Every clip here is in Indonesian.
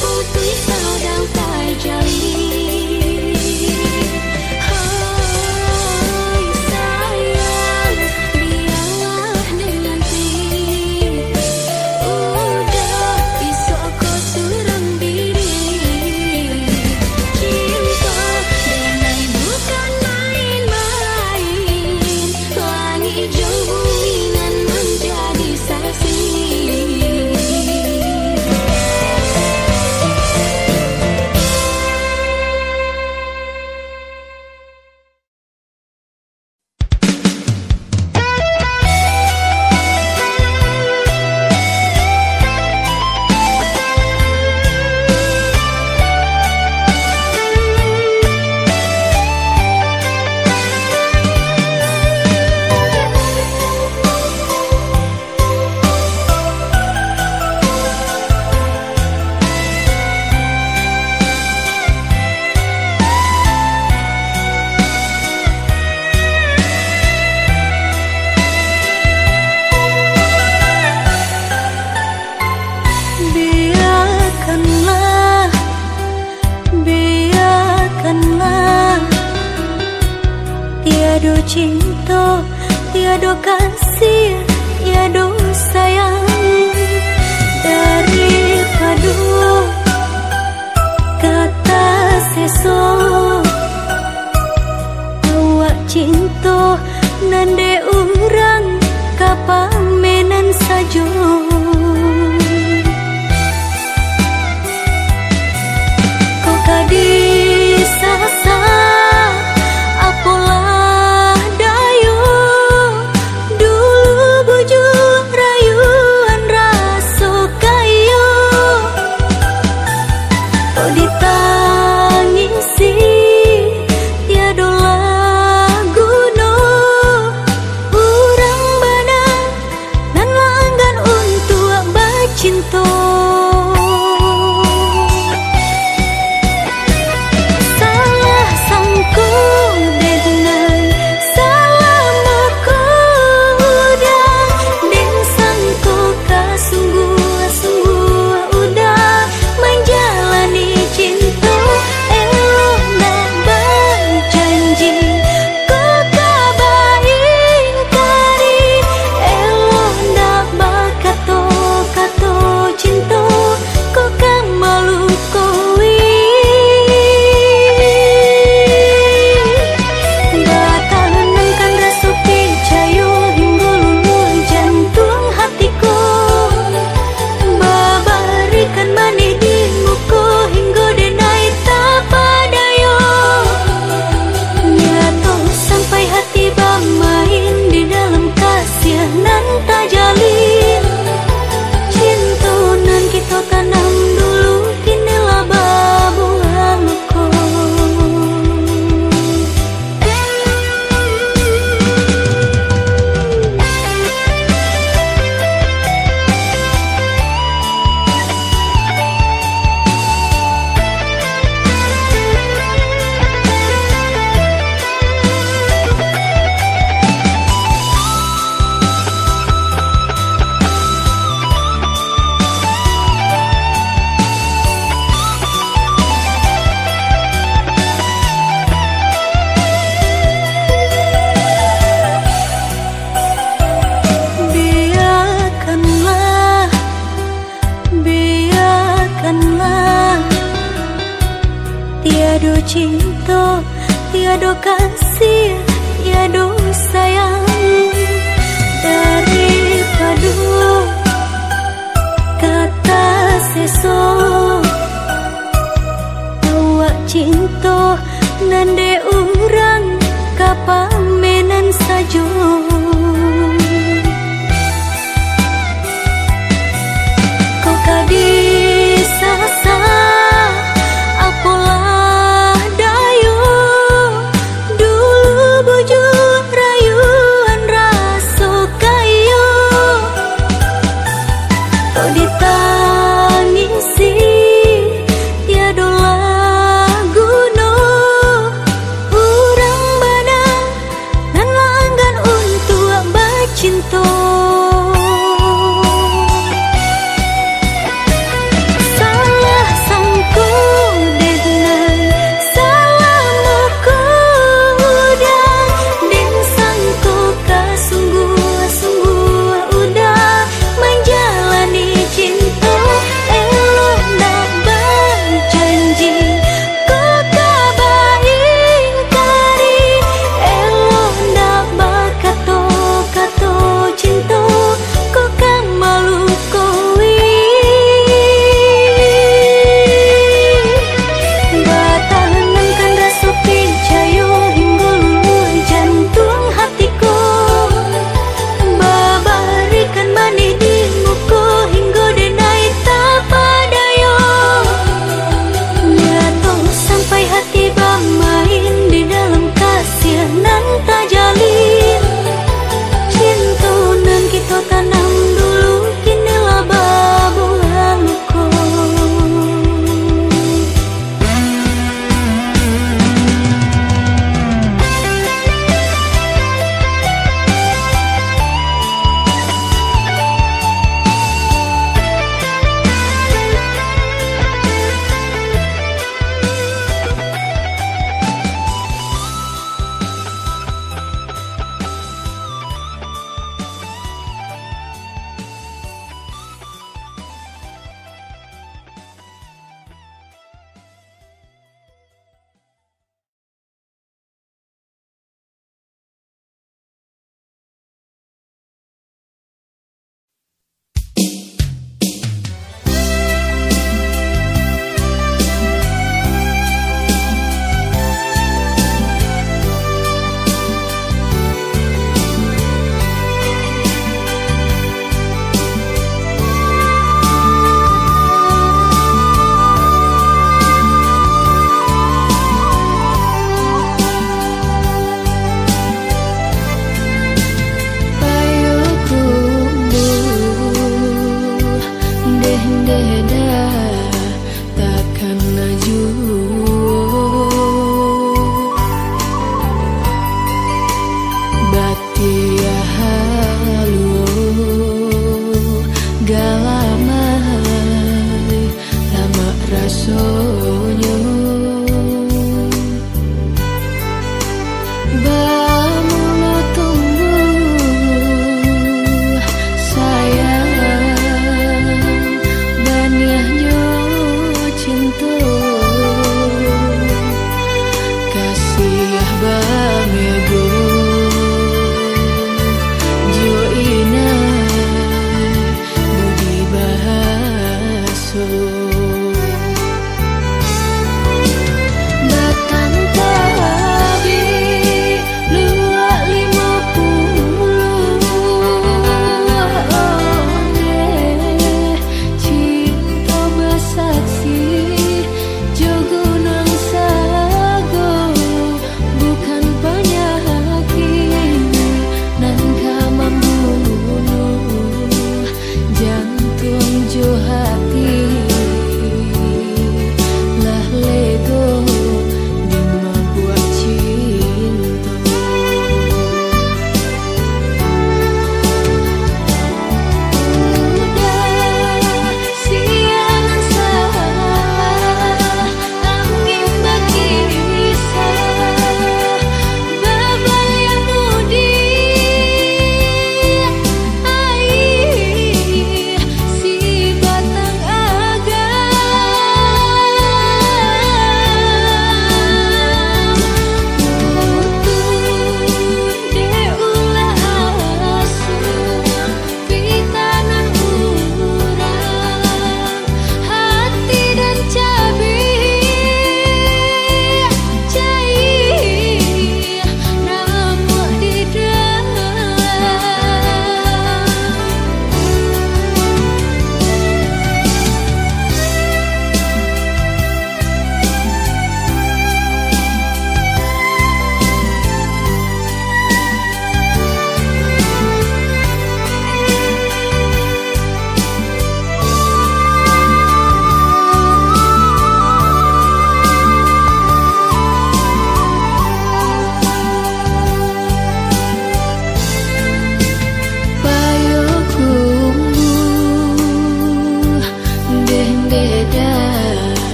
Phút 待着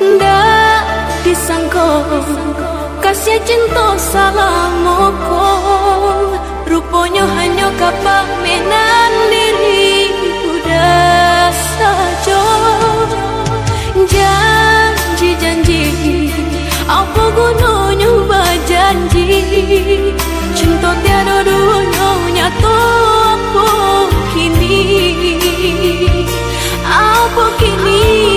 ndak disangko kasih cinta salamoko rupanya hanya kapak menan diri udah saja janji-janji apa gunanya berjanji? Cinta tiada dunia nyata apa kini. Apa kini?